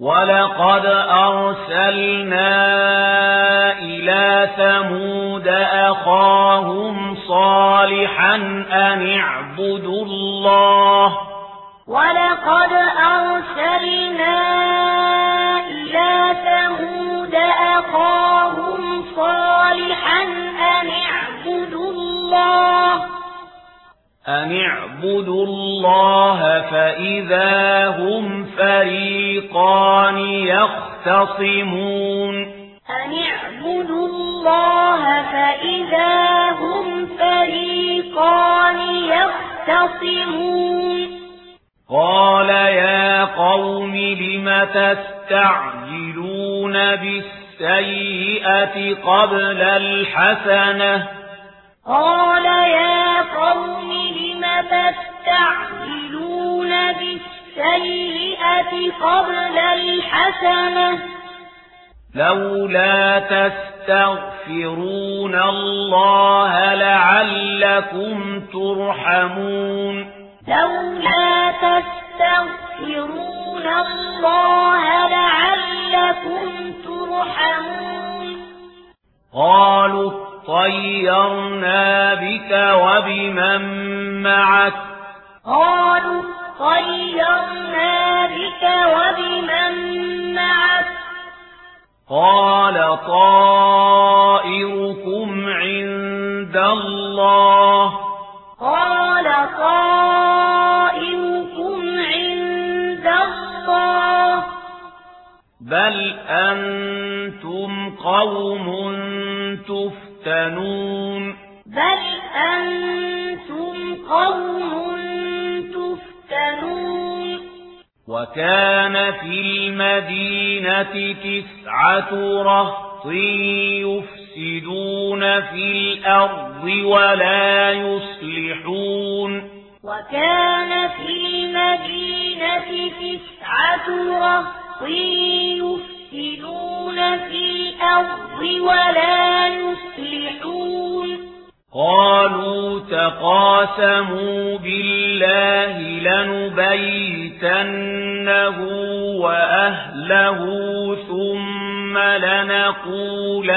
وَلَقَدْ أَرْسَلْنَا إِلَى ثَمُودَ أَخَاهُمْ صَالِحًا أَنِ اعْبُدُوا اللَّهَ وَلَقَدْ أَرْسَلْنَا إِلَى ثَمُودَ أَخَاهُمْ صَالِحًا أَنِ اعْبُدُوا اللَّهَ أن اعبدوا الله فإذا هم فريقان يختصمون أن اعبدوا الله فإذا هم فريقان يختصمون قال يا قوم لم تستعجلون بالسيئة قبل الحسنة قال يا قوم تستعجلون بالسيئة قبل الحسنة. لولا تستغفرون الله لعلكم ترحمون. لولا تستغفرون الله لعلكم ترحمون. قالوا طيرنا بك وبمن معك. قالوا طيرنا بك وبمن معك. قال طائركم عند الله. قال طائركم عند الله. بل أنتم قوم تفتنون. بل أنتم تفتنون وكان في المدينة تسعة رهط يفسدون في الأرض ولا يصلحون وكان في المدينة تسعة رهط يفسدون في الأرض ولا يصلحون قالوا تقاسموا بالله لنبيتنه وأهله ثم لنقولن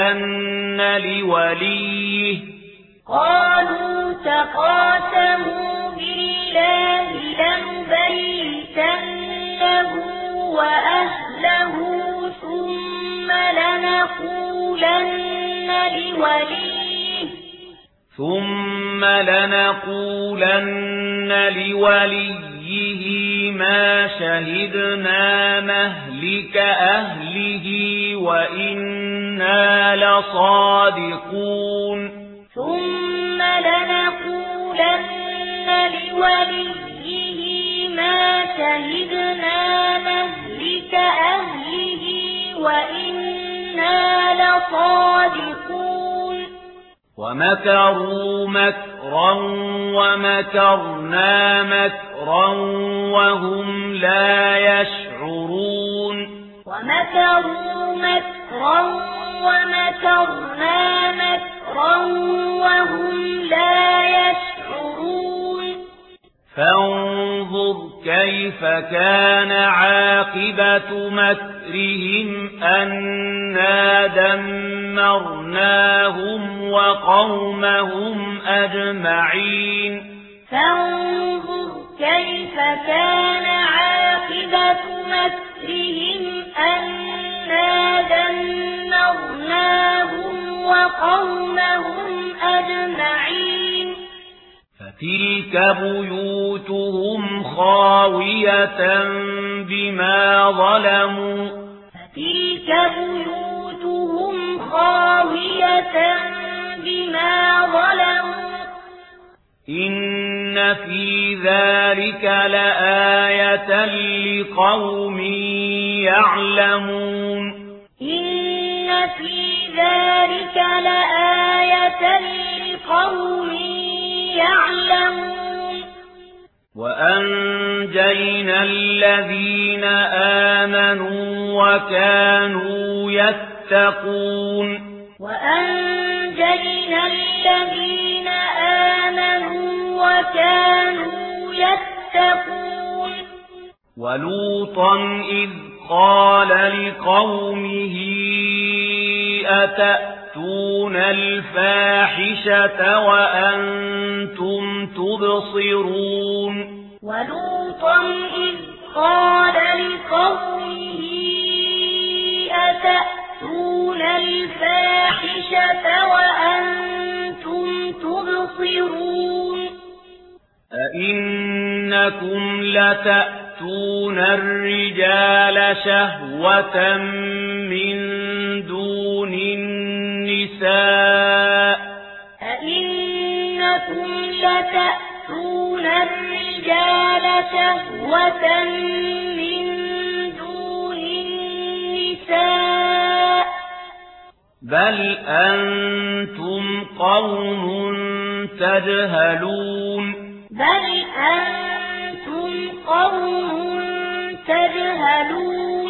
لوليه قالوا تقاسموا بالله لنبيتنه وأهله ثم لنقولن لوليه ثم لنقولن لوليه ما شهدنا مهلك أهله وإنا لصادقون ثم لنقولن لوليه ما شهدنا مهلك أهله وإنا لصادقون ومكروا مكرا ومكرنا مكرا وهم لا يشعرون ومكروا مكرا ومكرنا مكرا وهم لا يشعرون فانظر كيف كان عاقبة مكرا بهم أَنَّا دَمَّرْنَاهُمْ وَقَوْمَهُمْ أَجْمَعِينَ فَانظُرْ كَيْفَ كَانَ عَاقِبَةُ مسرهم أَنَّا دَمَّرْنَاهُمْ وَقَوْمَهُمْ أَجْمَعِينَ فَتِلْكَ بُيُوتُهُمْ خَاوِيَةً بِمَا ظَلَمُوا تلك بيوتهم خاوية بما ظلموا إن في ذلك لآية لقوم يعلمون إن في ذلك لآية لقوم يعلمون وأنجينا الذين آمنوا وكانوا يتقون. وأنجينا الذين آمنوا وكانوا يتقون. ولوطا إذ قال لقومه أتأتون الفاحشة وأنتم تبصرون؟ ولوطا إذ قال لقومه الفاحشة وأنتم تبصرون. أئنكم لتأتون الرجال شهوة من دون النساء. أئنكم لتأتون الرجال شهوة من دون النساء. بل أنتم قوم تجهلون بل أنتم قوم تجهلون